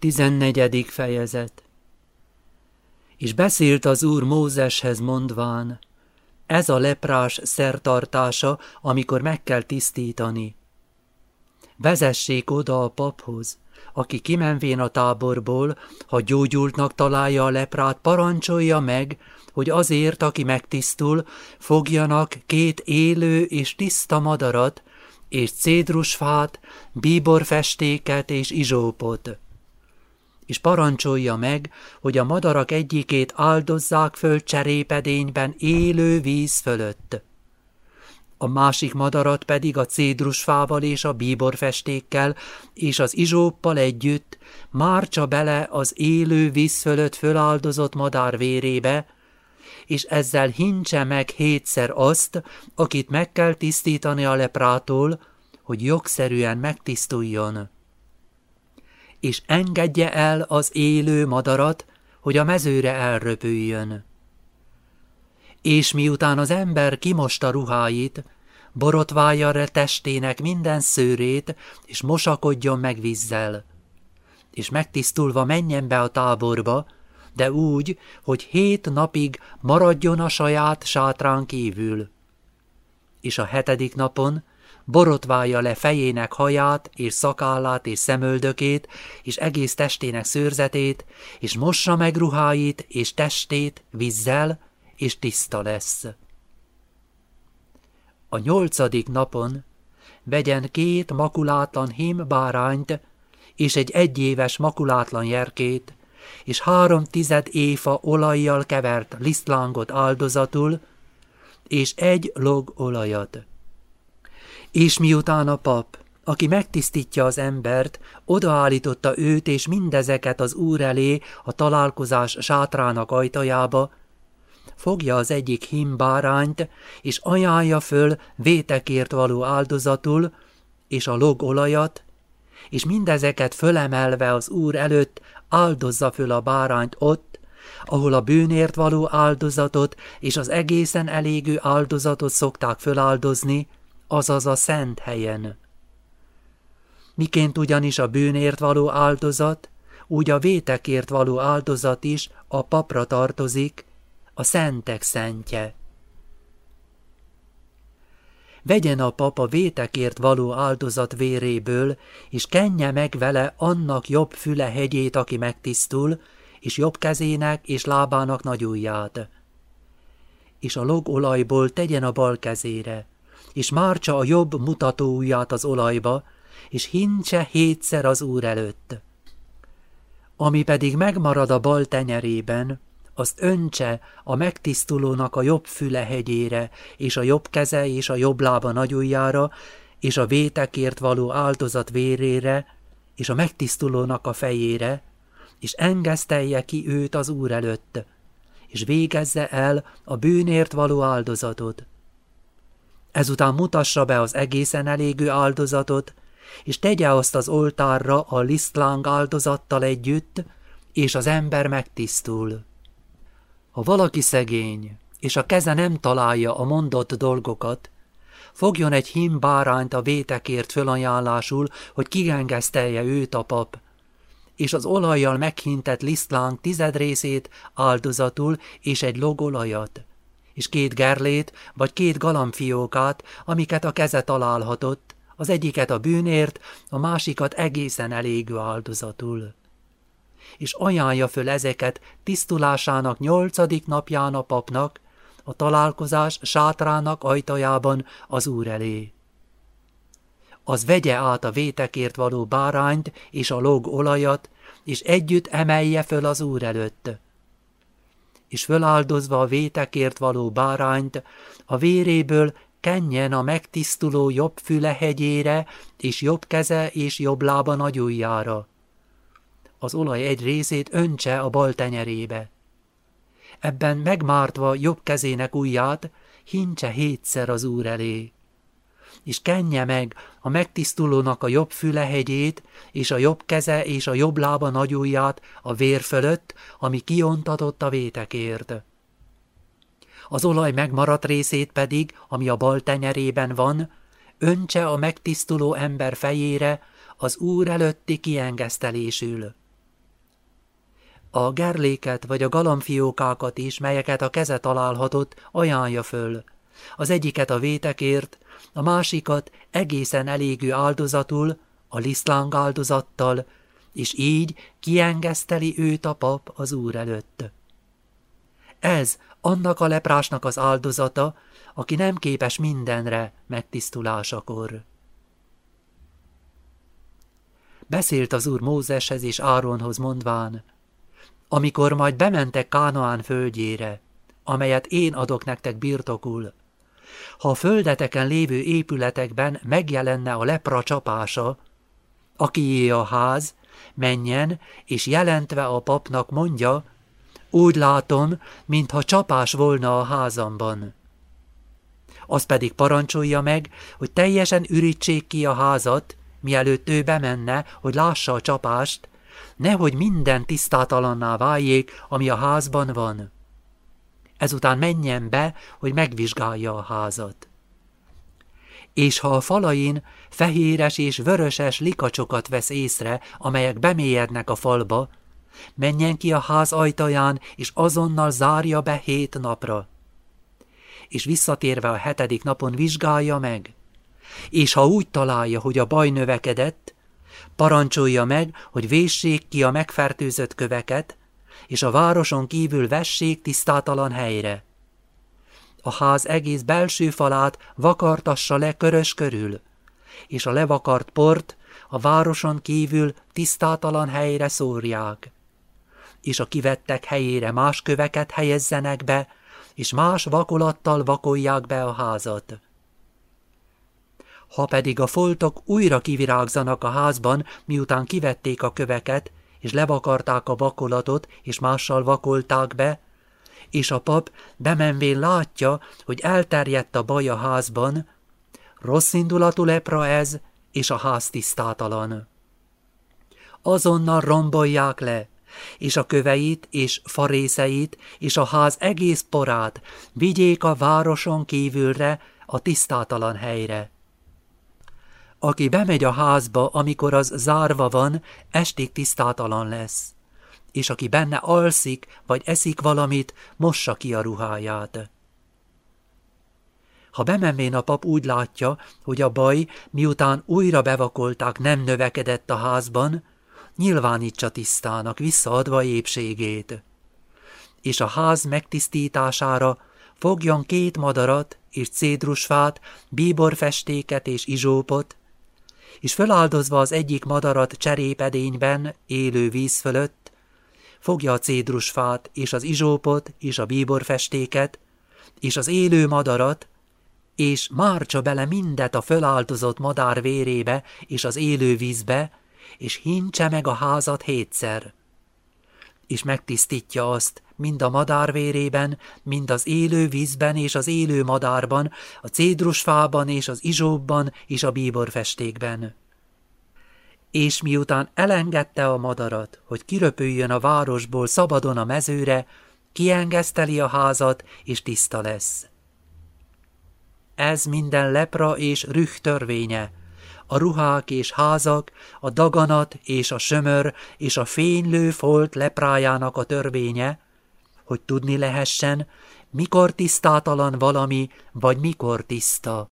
14. fejezet És beszélt az Úr Mózeshez mondván, ez a leprás szertartása, amikor meg kell tisztítani. Vezessék oda a paphoz, aki kimenvén a táborból, ha gyógyultnak találja a leprát, parancsolja meg, hogy azért, aki megtisztul, fogjanak két élő és tiszta madarat, és cédrusfát, bíborfestéket és izsópot és parancsolja meg, hogy a madarak egyikét áldozzák föl cserépedényben élő víz fölött. A másik madarat pedig a cédrusfával és a bíborfestékkel és az izsóppal együtt márcsa bele az élő víz fölött föláldozott madár vérébe, és ezzel hincse meg hétszer azt, akit meg kell tisztítani a leprától, hogy jogszerűen megtisztuljon és engedje el az élő madarat, hogy a mezőre elröpüljön. És miután az ember kimosta ruháit, borotválja le testének minden szőrét, és mosakodjon meg vízzel. És megtisztulva menjen be a táborba, de úgy, hogy hét napig maradjon a saját sátrán kívül. És a hetedik napon borotválja le fejének haját, és szakállát, és szemöldökét, és egész testének szőrzetét, és mossa meg ruháit, és testét vízzel, és tiszta lesz. A nyolcadik napon vegyen két makulátlan hím bárányt, és egy egyéves makulátlan jerkét, és három tized éfa olajjal kevert lisztlángot áldozatul, és egy log olajat és miután a pap, aki megtisztítja az embert, odaállította őt és mindezeket az úr elé a találkozás sátrának ajtajába, fogja az egyik himbárányt, és ajánlja föl vétekért való áldozatul, és a logolajat, és mindezeket fölemelve az úr előtt áldozza föl a bárányt ott, ahol a bűnért való áldozatot és az egészen elégő áldozatot szokták föláldozni, azaz a szent helyen. Miként ugyanis a bűnért való áldozat, úgy a vétekért való áldozat is a papra tartozik, a szentek szentje. Vegyen a pap a vétekért való áldozat véréből, és kenje meg vele annak jobb füle hegyét, aki megtisztul, és jobb kezének és lábának nagyujját. És a logolajból tegyen a bal kezére, és márcsa a jobb mutatóujját az olajba, és hincse hétszer az Úr előtt. Ami pedig megmarad a bal tenyerében, azt öntse a megtisztulónak a jobb füle hegyére, és a jobb keze és a jobb lába nagyujjára, és a vétekért való áldozat vérére, és a megtisztulónak a fejére, és engesztelje ki őt az Úr előtt, és végezze el a bűnért való áldozatot. Ezután mutassa be az egészen elégő áldozatot, és tegye azt az oltárra a lisztláng áldozattal együtt, és az ember megtisztul. Ha valaki szegény, és a keze nem találja a mondott dolgokat, fogjon egy himbárányt a vétekért fölajánlásul, hogy kigengesztelje őt a pap, és az olajjal meghintett lisztláng tized részét áldozatul, és egy logolajat és két gerlét, vagy két galambfiókát, amiket a keze találhatott, az egyiket a bűnért, a másikat egészen elégő áldozatul. És ajánlja föl ezeket tisztulásának nyolcadik napján a papnak, a találkozás sátrának ajtajában az úr elé. Az vegye át a vétekért való bárányt és a log olajat, és együtt emelje föl az úr előtt és föláldozva a vétekért való bárányt, a véréből kenjen a megtisztuló jobb füle hegyére, és jobb keze és jobb lába nagyujjára. Az olaj egy részét öntse a bal tenyerébe. Ebben megmártva jobb kezének ujját, hincse hétszer az úr elé és kenje meg a megtisztulónak a jobb fülehegyét, és a jobb keze és a jobb lába nagyujját a vér fölött, ami kiontatott a vétekért. Az olaj megmaradt részét pedig, ami a bal tenyerében van, öntse a megtisztuló ember fejére az Úr előtti kiengesztelésül. a gerléket vagy a galamfiókákat is, melyeket a keze találhatott, ajánlja föl. Az egyiket a vétekért, a másikat egészen elégő áldozatul, a lisztláng áldozattal, és így kiengeszteli őt a pap az úr előtt. Ez annak a leprásnak az áldozata, aki nem képes mindenre megtisztulásakor. Beszélt az úr Mózeshez és Áronhoz mondván, amikor majd bementek Kánaán földjére, amelyet én adok nektek birtokul, ha a földeteken lévő épületekben megjelenne a lepra csapása, akié a ház, menjen, és jelentve a papnak mondja, úgy látom, mintha csapás volna a házamban. Az pedig parancsolja meg, hogy teljesen ürítsék ki a házat, mielőtt ő bemenne, hogy lássa a csapást, nehogy minden tisztátalanná váljék, ami a házban van. Ezután menjen be, hogy megvizsgálja a házat. És ha a falain fehéres és vöröses likacsokat vesz észre, amelyek bemélyednek a falba, menjen ki a ház ajtaján, és azonnal zárja be hét napra. És visszatérve a hetedik napon vizsgálja meg. És ha úgy találja, hogy a baj növekedett, parancsolja meg, hogy véssék ki a megfertőzött köveket, és a városon kívül vessék tisztátalan helyre. A ház egész belső falát vakartassa le körös körül, és a levakart port a városon kívül tisztátalan helyre szórják, és a kivettek helyére más köveket helyezzenek be, és más vakolattal vakolják be a házat. Ha pedig a foltok újra kivirágzanak a házban, miután kivették a köveket, és levakarták a vakolatot, és mással vakolták be, és a pap bemenvén látja, hogy elterjedt a baj a házban, rossz indulatú lepra ez, és a ház tisztátalan. Azonnal rombolják le, és a köveit és farészeit, és a ház egész porát vigyék a városon kívülre, a tisztátalan helyre. Aki bemegy a házba, amikor az zárva van, estig tisztátalan lesz. És aki benne alszik, vagy eszik valamit, mossa ki a ruháját. Ha bemenvén a pap úgy látja, hogy a baj, miután újra bevakolták, nem növekedett a házban, nyilvánítsa tisztának, visszaadva épségét. És a ház megtisztítására fogjon két madarat és cédrusfát, bíborfestéket és izsópot, és föláldozva az egyik madarat cserépedényben, élő víz fölött, fogja a cédrusfát, és az izsópot, és a bíborfestéket, és az élő madarat, és márcsa bele mindet a föláldozott madár vérébe, és az élő vízbe, és hincse meg a házat hétszer. És megtisztítja azt, mind a madár vérében, mind az élő vízben és az élő madárban, a cédrusfában és az izsóbban és a bíborfestékben. És miután elengedte a madarat, hogy kiröpüljön a városból szabadon a mezőre, kiengeszteli a házat, és tiszta lesz. Ez minden lepra és rüh törvénye, a ruhák és házak, a daganat és a sömör és a fénylő folt leprájának a törvénye, hogy tudni lehessen, mikor tisztátalan valami, vagy mikor tiszta.